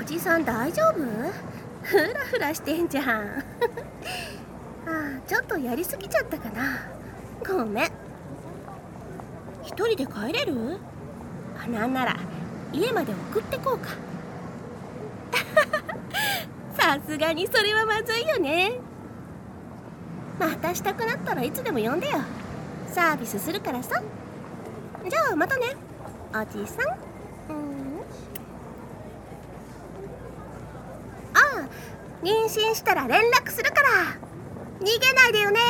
おじさん大丈夫？フラフラしてんじゃん。あちょっとやりすぎちゃったかな。ごめん。一人で帰れる？あなんなら家まで送ってこうか。さすがにそれはまずいよね。またしたくなったらいつでも呼んでよ。サービスするからさ。じゃあまたね。おじさんああ妊娠したら連絡するから。逃げないでよね。